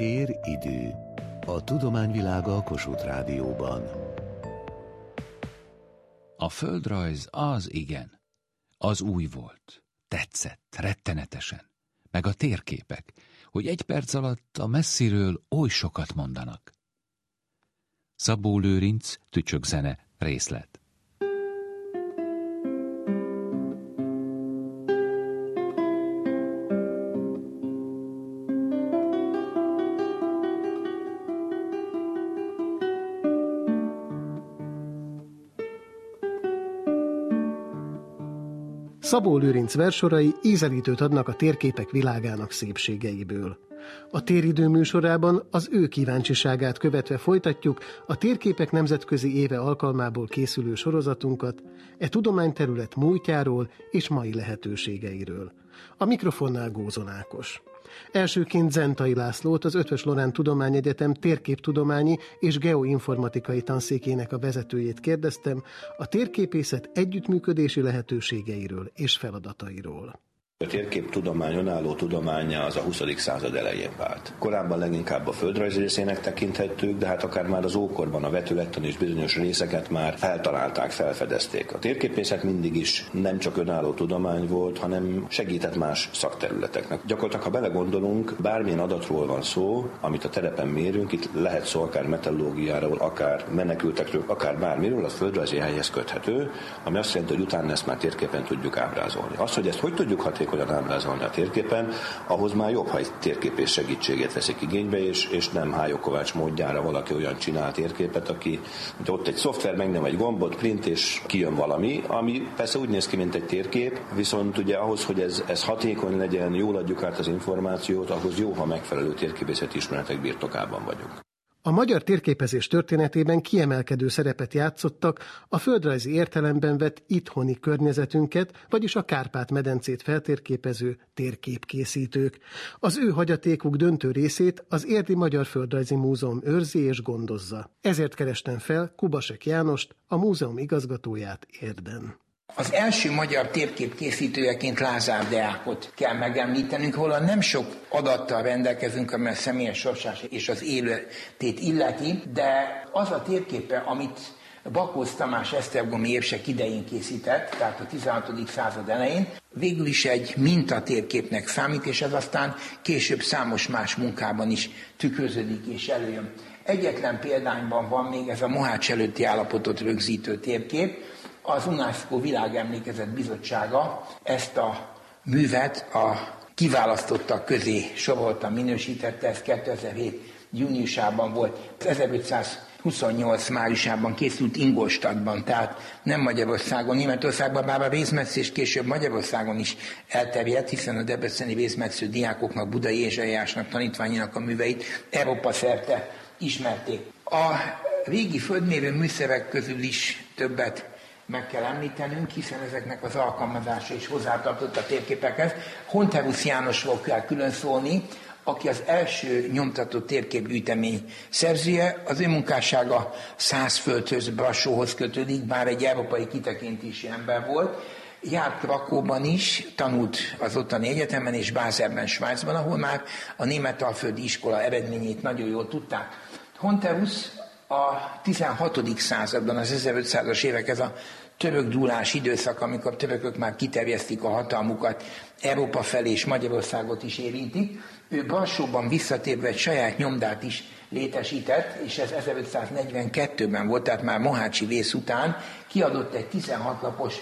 Tér-idő. A tudományvilága a Kossuth Rádióban. A földrajz az igen. Az új volt. Tetszett, rettenetesen. Meg a térképek, hogy egy perc alatt a messziről oly sokat mondanak. Szabó Lőrinc, tücsök zene, részlet. Szabó Lőrinc versorai ízelítőt adnak a térképek világának szépségeiből. A téridő műsorában az ő kíváncsiságát követve folytatjuk a Térképek Nemzetközi Éve alkalmából készülő sorozatunkat, e tudományterület múltjáról és mai lehetőségeiről. A mikrofonnál Gózon Ákos. Elsőként Zentai Lászlót, az Ötvös Lorán Tudományegyetem térképtudományi és geoinformatikai tanszékének a vezetőjét kérdeztem a térképészet együttműködési lehetőségeiről és feladatairól. A térkép tudomány, önálló tudománya az a 20. század elején vált. Korábban leginkább a földrajz részének tekinthettük, de hát akár már az ókorban a vetülettan és bizonyos részeket már feltalálták, felfedezték. A térképészet mindig is nem csak önálló tudomány volt, hanem segített más szakterületeknek. Gyakorlatilag, ha belegondolunk, bármilyen adatról van szó, amit a terepen mérünk, itt lehet szó akár metallógiáról, akár menekültekről, akár bármiről, az földrajzi helyhez köthető, ami azt jelenti, hogy utána ezt már térképen tudjuk ábrázolni. Az, hogy ezt hogy tudjuk hatékony hatékonyan ábrázolni a térképen, ahhoz már jobb, ha egy térképész segítségét veszik igénybe, és, és nem Hájó Kovács módjára valaki olyan csinál térképet, aki hogy ott egy szoftver megnyom egy gombot, print, és kijön valami, ami persze úgy néz ki, mint egy térkép, viszont ugye ahhoz, hogy ez, ez hatékony legyen, jól adjuk át az információt, ahhoz jó, ha megfelelő térképészeti ismeretek birtokában vagyunk. A magyar térképezés történetében kiemelkedő szerepet játszottak a földrajzi értelemben vett itthoni környezetünket, vagyis a Kárpát-medencét feltérképező térképkészítők. Az ő hagyatékuk döntő részét az Érdi Magyar Földrajzi Múzeum őrzi és gondozza. Ezért kerestem fel Kubasek Jánost, a múzeum igazgatóját Érden. Az első magyar térkép készítőjeként Lázár Deákot kell megemlítenünk, hol nem sok adattal rendelkezünk, amely a személyes sorsás és az életét illeti, de az a térképe, amit Bakóz Tamás Esztergomi évsek idején készített, tehát a 16. század elején, végül is egy mintatérképnek számít, és ez aztán később számos más munkában is tükröződik és előjön. Egyetlen példányban van még ez a Mohács előtti állapotot rögzítő térkép, az UNESCO Világemlékezet Bizottsága ezt a művet a kiválasztottak közé sorolta, minősítette, ez 2007 júniusában volt. 1528 májusában készült Ingolstadtban, tehát nem Magyarországon, Németországban, bár a vészmetsz és később Magyarországon is elterjedt, hiszen a debreceni vészmetsző diákoknak, Budai Ézsaiásnak, tanítványának a műveit Európa szerte ismerték. A régi földmérő műszerek közül is többet meg kell említenünk, hiszen ezeknek az alkalmazása is hozzátartott a térképekhez. Honterus Jánosról kell külön szólni, aki az első nyomtatott térképgyűjtemény szerzője. Az ő munkássága száz földhöz, Brassóhoz kötődik, bár egy európai kitekintési ember volt. Járt Krakóban is, tanult az ottani egyetemen és Bázerben, Svájcban, ahol már a német alföldi iskola eredményét nagyon jól tudták. Honterus a 16. században, az 1500-as évek, ez a török dúlás időszak, amikor törökök már kiterjesztik a hatalmukat Európa felé és Magyarországot is érintik. Ő Balsóban visszatérve egy saját nyomdát is létesített, és ez 1542-ben volt, tehát már Mohácsi vész után kiadott egy 16 lapos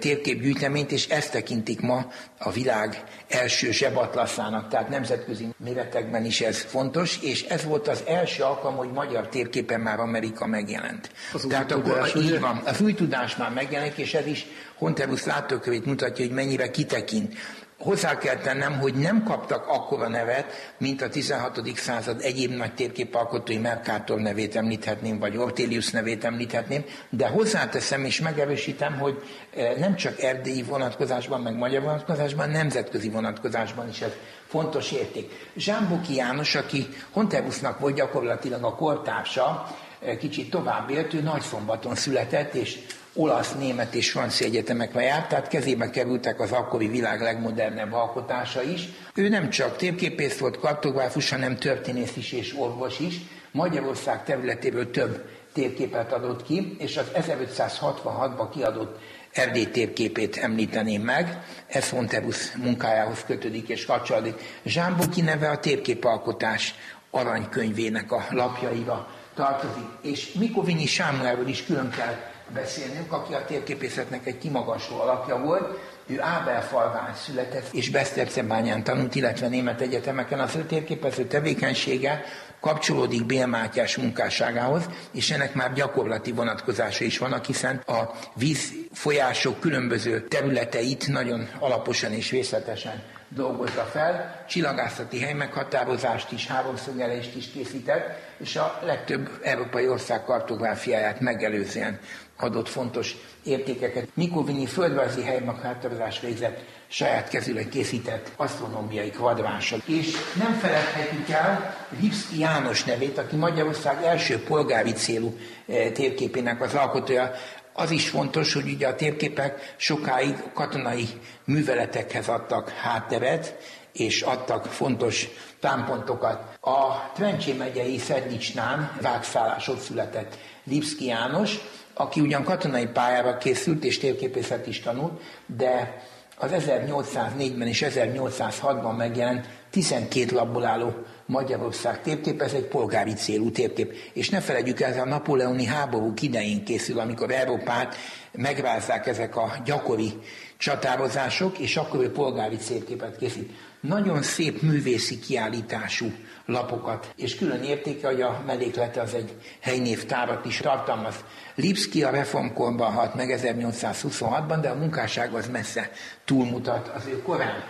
térképgyűjteményt, és ezt tekintik ma a világ első zsebatlaszának, tehát nemzetközi méretekben is ez fontos, és ez volt az első alkalom, hogy magyar térképen már Amerika megjelent. Az tehát akkor tudás, így van, az új tudás már megjelenik, és ez is Honterus látókövét mutatja, hogy mennyire kitekint hozzá kell tennem, hogy nem kaptak akkora nevet, mint a 16. század egyéb nagy térképalkotói Mercator nevét említhetném, vagy Ortelius nevét említhetném, de hozzáteszem és megerősítem, hogy eh, nem csak erdélyi vonatkozásban, meg magyar vonatkozásban, nemzetközi vonatkozásban is ez fontos érték. Zsámboki János, aki Honterusnak volt gyakorlatilag a kortársa, eh, kicsit tovább élt, ő Nagyszombaton született, és olasz, német és francia egyetemekre járt, tehát kezébe kerültek az akkori világ legmodernebb alkotása is. Ő nem csak térképész volt, kartográfus, hanem történész is és orvos is. Magyarország területéből több térképet adott ki, és az 1566-ban kiadott Erdély térképét említeném meg, ez Fonterus munkájához kötődik és kapcsolódik. Zsámboki neve a térképalkotás aranykönyvének a lapjaira tartozik, és Mikovinyi Sámuelről is külön kell beszélnünk, aki a térképészetnek egy kimagasló alapja volt. Ő Ábelfalván született, és Besztercebányán tanult, illetve német egyetemeken. Az ő térképező tevékenysége kapcsolódik Bél Mátyás munkásságához, és ennek már gyakorlati vonatkozása is vannak, hiszen a vízfolyások különböző területeit nagyon alaposan és részletesen dolgozza fel, csillagászati helymeghatározást is, háromszögelést is készített, és a legtöbb európai ország kartográfiáját megelőzően adott fontos értékeket. Mikovinyi földrajzi helymeghatározás végzett saját kezűleg készített asztronómiai kvadránsa. És nem feledhetjük el Lipszki János nevét, aki Magyarország első polgári célú eh, térképének az alkotója. Az is fontos, hogy ugye a térképek sokáig katonai műveletekhez adtak hátteret, és adtak fontos támpontokat. A Trencsé megyei Szednicsnán vágszállásod született Lipszki János, aki ugyan katonai pályára készült és térképészet is tanult, de az 1804-ben és 1806-ban megjelent 12 labból álló Magyarország térkép, ez egy polgári célú térkép. És ne felejtjük el, ez a napóleoni háborúk idején készül, amikor Európát megrázzák ezek a gyakori csatározások, és akkor ő polgári térképet készít. Nagyon szép művészi kiállítású lapokat, és külön értéke, hogy a melléklete az egy helynévtárat is tartalmaz. Lipski a reformkorban halt meg 1826-ban, de a munkásság az messze túlmutat az ő korán.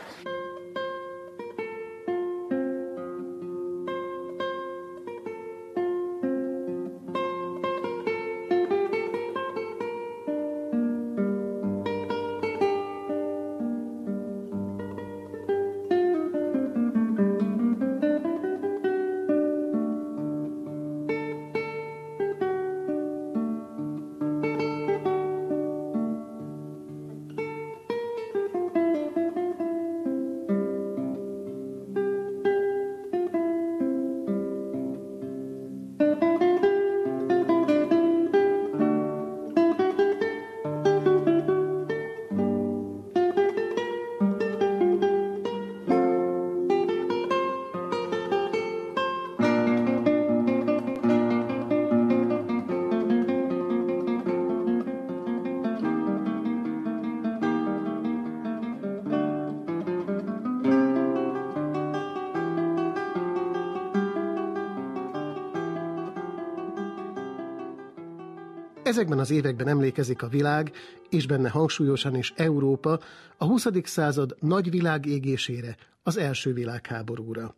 Ezekben az években emlékezik a világ, és benne hangsúlyosan is Európa a 20. század nagy világégésére, az első világháborúra.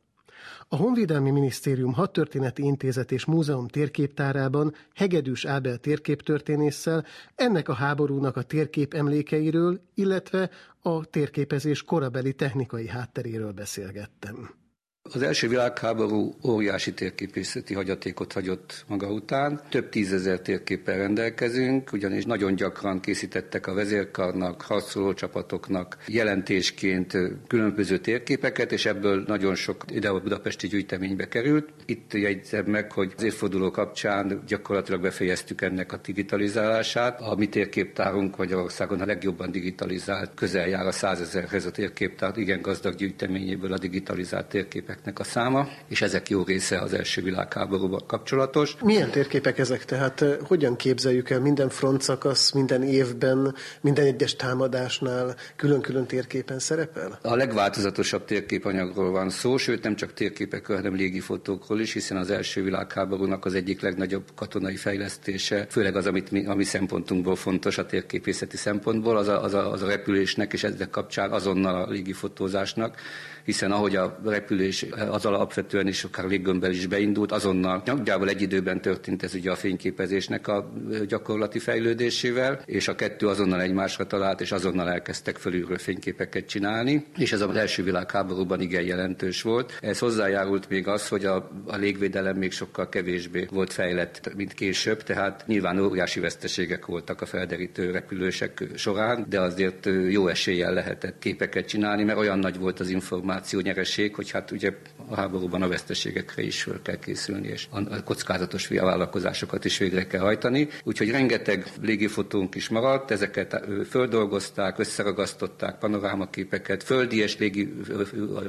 A Honvédelmi Minisztérium Hadtörténeti Intézet és Múzeum térképtárában Hegedűs Ábel térképtörténésszel ennek a háborúnak a térkép emlékeiről, illetve a térképezés korabeli technikai hátteréről beszélgettem. Az első világháború óriási térképészeti hagyatékot hagyott maga után. Több tízezer térképpel rendelkezünk, ugyanis nagyon gyakran készítettek a vezérkarnak, harcoló csapatoknak jelentésként különböző térképeket, és ebből nagyon sok ide a budapesti gyűjteménybe került. Itt jegyzem meg, hogy az évforduló kapcsán gyakorlatilag befejeztük ennek a digitalizálását. A mi térképtárunk Magyarországon a legjobban digitalizált, közel jár a százezerhez a térképtár, igen gazdag gyűjteményéből a digitalizált térképek térképeknek a száma, és ezek jó része az első világháborúval kapcsolatos. Milyen térképek ezek? Tehát eh, hogyan képzeljük el minden frontszakasz, minden évben, minden egyes támadásnál külön-külön térképen szerepel? A legváltozatosabb térképanyagról van szó, sőt nem csak térképekről, hanem légifotókról is, hiszen az első világháborúnak az egyik legnagyobb katonai fejlesztése, főleg az, amit mi, a mi szempontunkból fontos, a térképészeti szempontból, az a, az a, az a repülésnek és ezek kapcsán azonnal a légifotózásnak hiszen ahogy a repülés az alapvetően is akár léggömbbel is beindult, azonnal nagyjából egy időben történt ez ugye a fényképezésnek a gyakorlati fejlődésével, és a kettő azonnal egymásra talált, és azonnal elkezdtek fölülről fényképeket csinálni, és ez az első világháborúban igen jelentős volt. Ez hozzájárult még az, hogy a, a légvédelem még sokkal kevésbé volt fejlett, mint később, tehát nyilván óriási veszteségek voltak a felderítő repülősek során, de azért jó eséllyel lehetett képeket csinálni, mert olyan nagy volt az információ nyereség, hogy hát ugye a háborúban a veszteségekre is föl kell készülni, és a kockázatos vállalkozásokat is végre kell hajtani. Úgyhogy rengeteg légifotónk is maradt, ezeket földolgozták, összeragasztották, panorámaképeket, földi és légi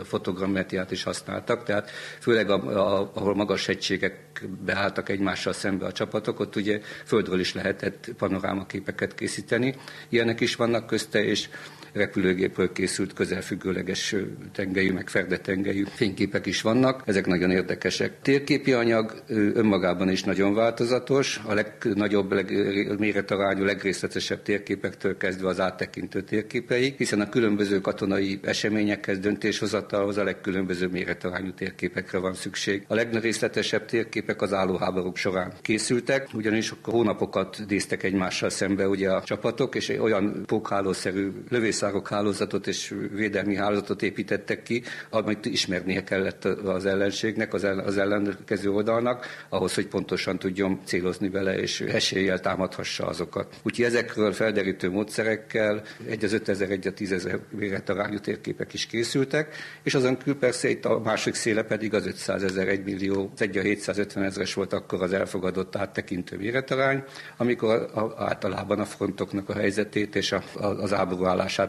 fotogrammetriát is használtak, tehát főleg a, a, ahol magas hegységek beálltak egymással szembe a csapatok, ott ugye földről is lehetett panorámaképeket készíteni. Ilyenek is vannak közte, és repülőgépről készült közelfüggőleges tengelyű, meg ferdetengelyű fényképek is vannak, ezek nagyon érdekesek. Térképi anyag önmagában is nagyon változatos, a legnagyobb, leg, méretarányú, legrészletesebb térképektől kezdve az áttekintő térképeig, hiszen a különböző katonai eseményekhez, döntéshozatalhoz a legkülönbözőbb méretarányú térképekre van szükség. A legrészletesebb térképek az állóháborúk során készültek, ugyanis hónapokat néztek egymással szembe ugye a csapatok, és olyan pókhálószerű lövész országok hálózatot és védelmi hálózatot építettek ki, amit ismernie kellett az ellenségnek, az, ellen, az ellenkező oldalnak, ahhoz, hogy pontosan tudjon célozni vele, és eséllyel támadhassa azokat. Úgyhogy ezekről felderítő módszerekkel egy az 5000, egy a 10.000 méretarányú térképek is készültek, és azon kül persze itt a másik széle pedig az 500 ezer, 1 millió, egy a 750 ezeres volt akkor az elfogadott áttekintő méretarány, amikor általában a frontoknak a helyzetét és a, a, az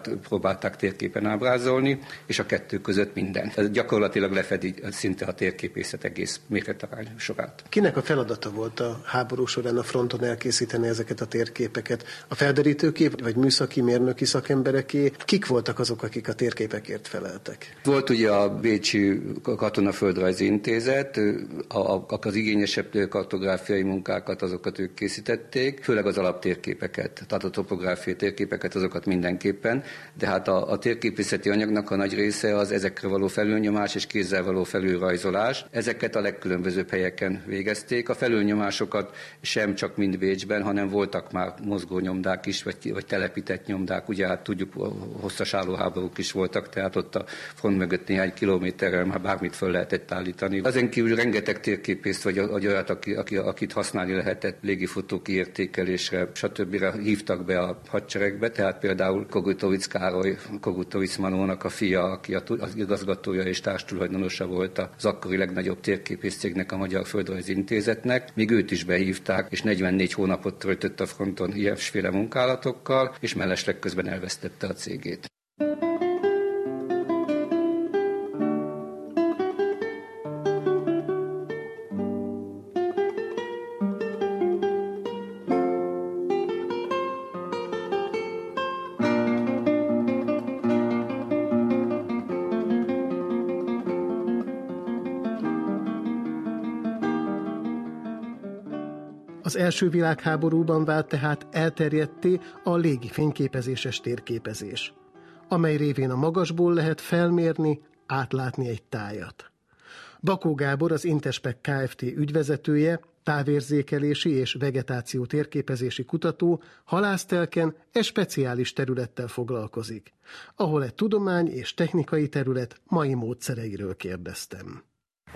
állását próbálták térképen ábrázolni, és a kettő között minden. Ez gyakorlatilag lefedi szinte a térképészet egész méretarány sorát. Kinek a feladata volt a háború során a fronton elkészíteni ezeket a térképeket? A felderítőkép, vagy műszaki, mérnöki szakembereké? Kik voltak azok, akik a térképekért feleltek? Volt ugye a Bécsi Katonaföldrajzi Intézet, az igényesebb kartográfiai munkákat azokat ők készítették, főleg az alaptérképeket, tehát a topográfiai térképeket azokat mindenképpen, de hát a, a térképészeti anyagnak a nagy része az ezekre való felülnyomás és kézzel való felülrajzolás. Ezeket a legkülönbözőbb helyeken végezték. A felülnyomásokat sem csak mind Bécsben, hanem voltak már mozgónyomdák is, vagy, vagy telepített nyomdák. Ugye hát tudjuk, hosszas állóháborúk is voltak, tehát ott a front mögött néhány kilométerrel már bármit föl lehetett állítani. Ezen kívül rengeteg térképészt, vagy, vagy olyat, aki, aki, akit használni lehetett légifotó kiértékelésre, stb. hívtak be a hadseregbe, tehát például Kogutovic Károly Kogutovic Manónak a fia, aki az igazgatója és társtulajdonosa volt az akkori legnagyobb térképészcégnek, a Magyar Földrajzi Intézetnek. Még őt is behívták, és 44 hónapot töltött a fronton ilyesféle munkálatokkal, és mellesleg közben elvesztette a cégét. Első világháborúban vált tehát elterjedté a légi fényképezéses térképezés, amely révén a magasból lehet felmérni, átlátni egy tájat. Bakó Gábor, az Intespek Kft. ügyvezetője, távérzékelési és vegetáció térképezési kutató halásztelken e speciális területtel foglalkozik, ahol egy tudomány és technikai terület mai módszereiről kérdeztem.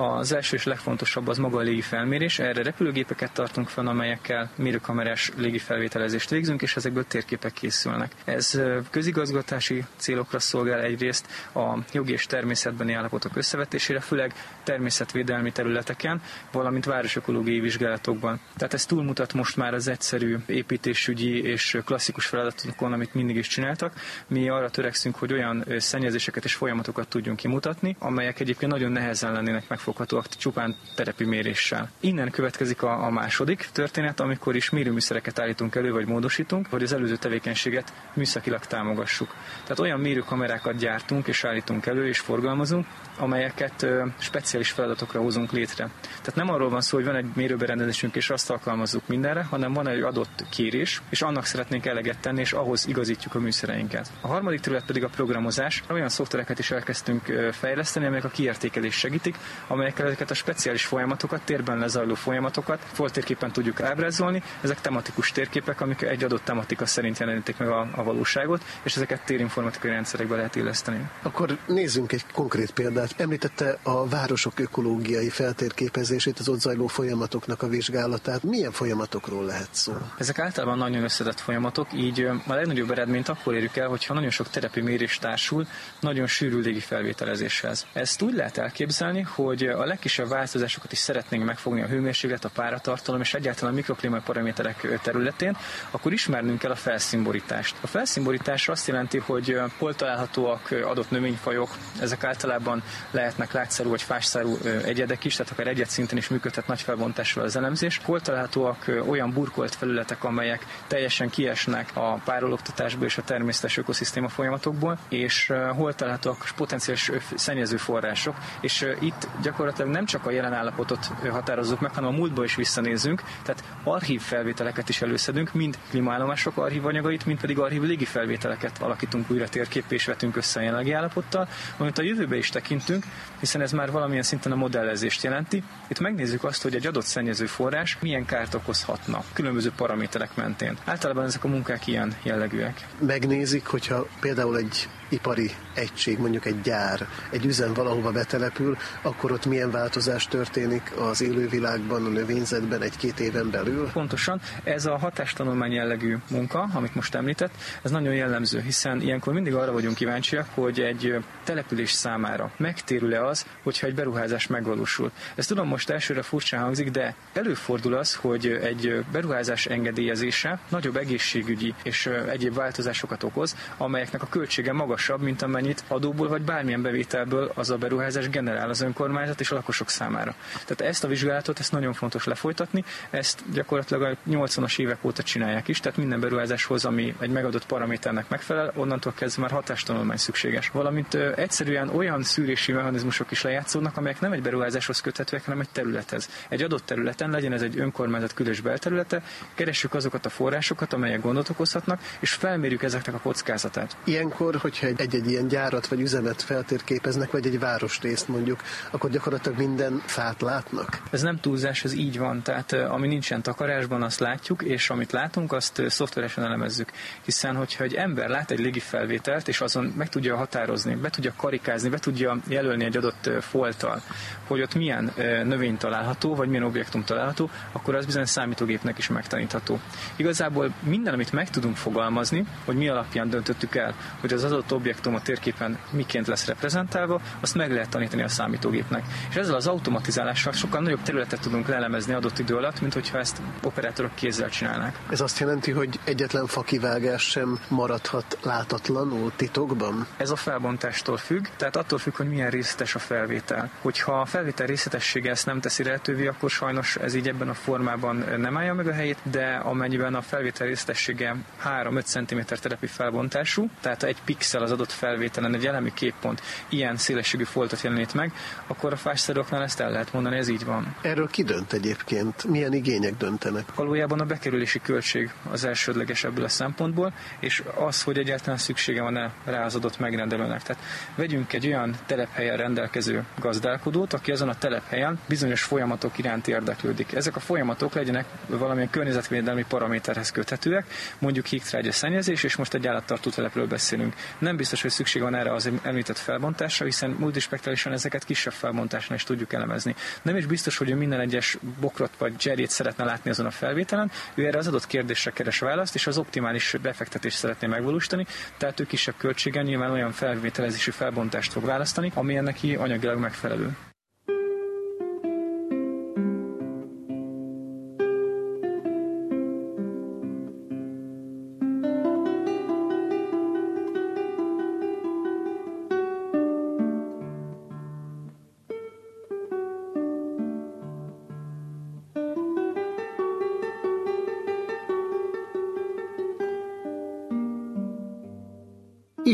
Az első és legfontosabb az maga a légi felmérés. Erre repülőgépeket tartunk fel, amelyekkel mérőkamerás légi felvételezést végzünk, és ezekből térképek készülnek. Ez közigazgatási célokra szolgál egyrészt a jogi és természetbeni állapotok összevetésére, főleg természetvédelmi területeken, valamint városökológiai vizsgálatokban. Tehát ez túlmutat most már az egyszerű építésügyi és klasszikus feladatokon, amit mindig is csináltak. Mi arra törekszünk, hogy olyan szennyezéseket és folyamatokat tudjunk kimutatni, amelyek egyébként nagyon nehezen lennének meg foghatóak csupán terepi méréssel. Innen következik a, a második történet, amikor is mérőműszereket állítunk elő, vagy módosítunk, hogy az előző tevékenységet műszakilag támogassuk. Tehát olyan mérőkamerákat gyártunk és állítunk elő és forgalmazunk, amelyeket ö, speciális feladatokra hozunk létre. Tehát nem arról van szó, hogy van egy mérőberendezésünk és azt alkalmazzuk mindenre, hanem van egy adott kérés, és annak szeretnénk eleget tenni, és ahhoz igazítjuk a műszereinket. A harmadik terület pedig a programozás. Olyan szoftvereket is elkezdtünk fejleszteni, amelyek a kiértékelést segítik, amelyekkel ezeket a speciális folyamatokat, térben lezajló folyamatokat foltérképen tudjuk ábrázolni. Ezek tematikus térképek, amik egy adott tematika szerint jelenítik meg a, a valóságot, és ezeket térinformatikai rendszerekbe lehet illeszteni. Akkor nézzünk egy konkrét példát. Említette a városok ökológiai feltérképezését, az ott zajló folyamatoknak a vizsgálatát. Milyen folyamatokról lehet szó? Ezek általában nagyon összetett folyamatok, így a legnagyobb eredményt akkor érjük el, hogyha nagyon sok terepi mérés társul, nagyon sűrű légi felvételezéshez. Ezt úgy lehet elképzelni, hogy a legkisebb változásokat is szeretnénk megfogni a hőmérséklet, a páratartalom és egyáltalán a mikroklímai paraméterek területén, akkor ismernünk kell a felszínborítást. A felszínborítás azt jelenti, hogy hol találhatóak adott növényfajok, ezek általában lehetnek látszárú vagy fásszárú egyedek is, tehát akár egyet szinten is működhet nagy felbontással az elemzés. Hol találhatóak olyan burkolt felületek, amelyek teljesen kiesnek a párologtatásból és a természetes ökoszisztéma folyamatokból, és hol találhatóak potenciális szennyező források, és itt gyakorlatilag nem csak a jelen állapotot határozzuk meg, hanem a múltba is visszanézünk, tehát archív felvételeket is előszedünk, mind klímaállomások archív anyagait, mind pedig archív légi felvételeket alakítunk újra térképé és vetünk össze a jelenlegi állapottal, amit a jövőbe is tekintünk, hiszen ez már valamilyen szinten a modellezést jelenti. Itt megnézzük azt, hogy egy adott szennyező forrás milyen kárt okozhatna különböző paraméterek mentén. Általában ezek a munkák ilyen jellegűek. Megnézik, hogyha például egy ipari egység, mondjuk egy gyár, egy üzem valahova betelepül, akkor ott milyen változás történik az élővilágban, a növényzetben egy-két éven belül? Pontosan. Ez a hatástanulmány jellegű munka, amit most említett, ez nagyon jellemző, hiszen ilyenkor mindig arra vagyunk kíváncsiak, hogy egy település számára megtérül-e az, hogyha egy beruházás megvalósul. Ez tudom most elsőre furcsán hangzik, de előfordul az, hogy egy beruházás engedélyezése nagyobb egészségügyi és egyéb változásokat okoz, amelyeknek a költsége magas magasabb, mint amennyit adóból vagy bármilyen bevételből az a beruházás generál az önkormányzat és a lakosok számára. Tehát ezt a vizsgálatot, ezt nagyon fontos lefolytatni, ezt gyakorlatilag a 80-as évek óta csinálják is, tehát minden beruházáshoz, ami egy megadott paraméternek megfelel, onnantól kezdve már hatástanulmány szükséges. Valamint ö, egyszerűen olyan szűrési mechanizmusok is lejátszódnak, amelyek nem egy beruházáshoz köthetőek, hanem egy területhez. Egy adott területen, legyen ez egy önkormányzat külös belterülete, keressük azokat a forrásokat, amelyek gondot okozhatnak, és felmérjük ezeknek a kockázatát. Ilyenkor, hogyha egy-egy ilyen gyárat vagy üzemet feltérképeznek, vagy egy városrészt mondjuk, akkor gyakorlatilag minden fát látnak? Ez nem túlzás, ez így van. Tehát ami nincsen takarásban, azt látjuk, és amit látunk, azt szoftveresen elemezzük. Hiszen, hogyha egy ember lát egy légi felvételt, és azon meg tudja határozni, be tudja karikázni, be tudja jelölni egy adott folttal, hogy ott milyen növény található, vagy milyen objektum található, akkor az bizony számítógépnek is megtanítható. Igazából minden, amit meg tudunk fogalmazni, hogy mi alapján döntöttük el, hogy az adott objektum a térképen miként lesz reprezentálva, azt meg lehet tanítani a számítógépnek. És ezzel az automatizálással sokkal nagyobb területet tudunk lelemezni adott idő alatt, mint hogyha ezt operátorok kézzel csinálnák. Ez azt jelenti, hogy egyetlen fakivágás sem maradhat látatlanul titokban? Ez a felbontástól függ, tehát attól függ, hogy milyen részletes a felvétel. Hogyha a felvétel részletessége ezt nem teszi lehetővé, akkor sajnos ez így ebben a formában nem állja meg a helyét, de amennyiben a felvétel részletessége 3-5 cm terepi felbontású, tehát egy pixel az adott felvételen egy elemi képpont ilyen szélességű foltot jelenít meg, akkor a fásszeroknál ezt el lehet mondani, ez így van. Erről ki dönt egyébként? Milyen igények döntenek? Valójában a bekerülési költség az elsődleges ebből a szempontból, és az, hogy egyáltalán szüksége van-e rá az adott megrendelőnek. Tehát vegyünk egy olyan telephelyen rendelkező gazdálkodót, aki azon a telephelyen bizonyos folyamatok iránt érdeklődik. Ezek a folyamatok legyenek valamilyen környezetvédelmi paraméterhez köthetőek, mondjuk hígtrágya szennyezés, és most egy állattartó telepről beszélünk. Nem biztos, hogy szükség van erre az említett felbontásra, hiszen multispektrálisan ezeket kisebb felbontásnál is tudjuk elemezni. Nem is biztos, hogy ő minden egyes bokrot vagy cserjét szeretne látni azon a felvételen, ő erre az adott kérdésre keres választ, és az optimális befektetést szeretné megvalósítani, tehát ő kisebb költségen nyilván olyan felvételezési felbontást fog választani, ami ennek anyagilag megfelelő.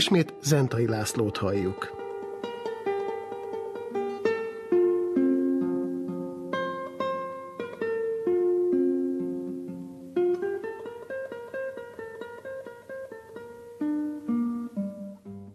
Ismét Zentai Lászlót halljuk.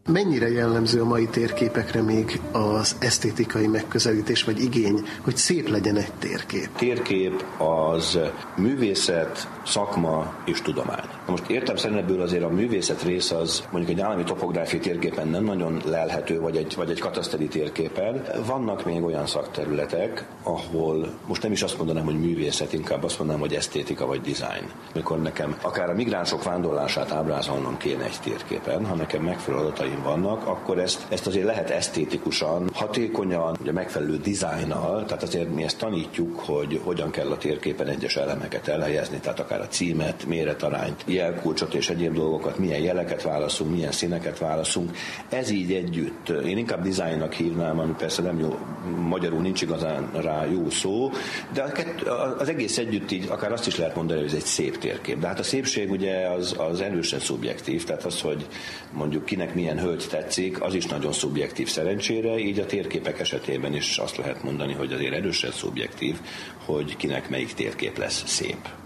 Mennyire jellemző a mai térképekre még az esztétikai megközelítés vagy igény, hogy szép legyen egy térkép? Térkép az művészet, szakma és tudomány. Most értem szerint ebből azért a művészet rész az mondjuk egy állami topográfiai térképen nem nagyon lelhető, vagy egy, vagy egy kataszteri térképen. Vannak még olyan szakterületek, ahol most nem is azt mondanám, hogy művészet, inkább azt mondanám, hogy esztétika vagy design. Mikor nekem akár a migránsok vándorlását ábrázolnom kéne egy térképen, ha nekem megfelelő adataim vannak, akkor ezt, ezt azért lehet esztétikusan, hatékonyan, ugye megfelelő dizájnnal, tehát azért mi ezt tanítjuk, hogy hogyan kell a térképen egyes elemeket elhelyezni, tehát akár a címet, méretarányt, jelkulcsot és egyéb dolgokat, milyen jeleket válaszunk, milyen színeket válaszunk. Ez így együtt, én inkább dizájnnak hívnám, ami persze nem jó, magyarul nincs igazán rá jó szó, de az egész együtt így akár azt is lehet mondani, hogy ez egy szép térkép. De hát a szépség ugye az, az erősen szubjektív, tehát az, hogy mondjuk kinek milyen hölgy tetszik, az is nagyon szubjektív szerencsére, így a térképek esetében is azt lehet mondani, hogy azért erősen szubjektív, hogy kinek melyik térkép lesz szép.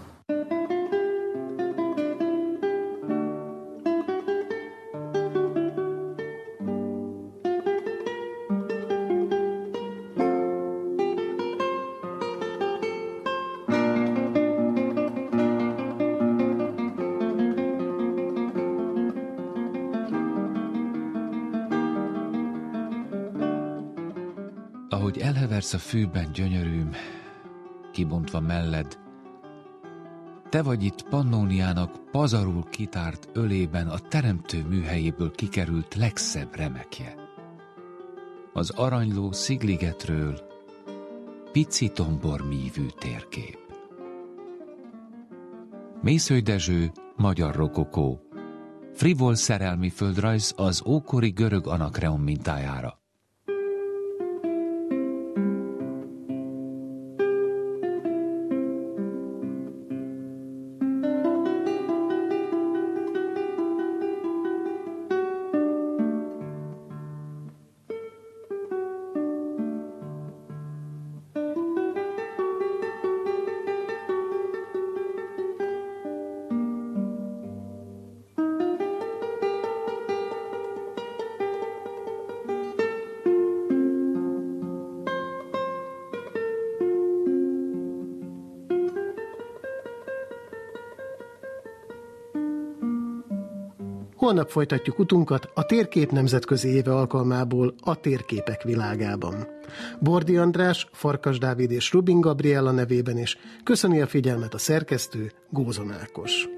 Elheversz a fűben, gyönyörűm, kibontva melled. Te vagy itt Pannóniának pazarul kitárt ölében a teremtő műhelyéből kikerült legszebb remekje. Az aranyló szigligetről pici tombor mívű térkép. Mészői Dezső, Magyar Rokokó, frivol szerelmi földrajz az ókori görög anakreon mintájára. Holnap folytatjuk utunkat a Térkép Nemzetközi Éve alkalmából a Térképek világában. Bordi András, Farkas Dávid és Rubin Gabriella nevében is köszöni a figyelmet a szerkesztő Gózon Ákos.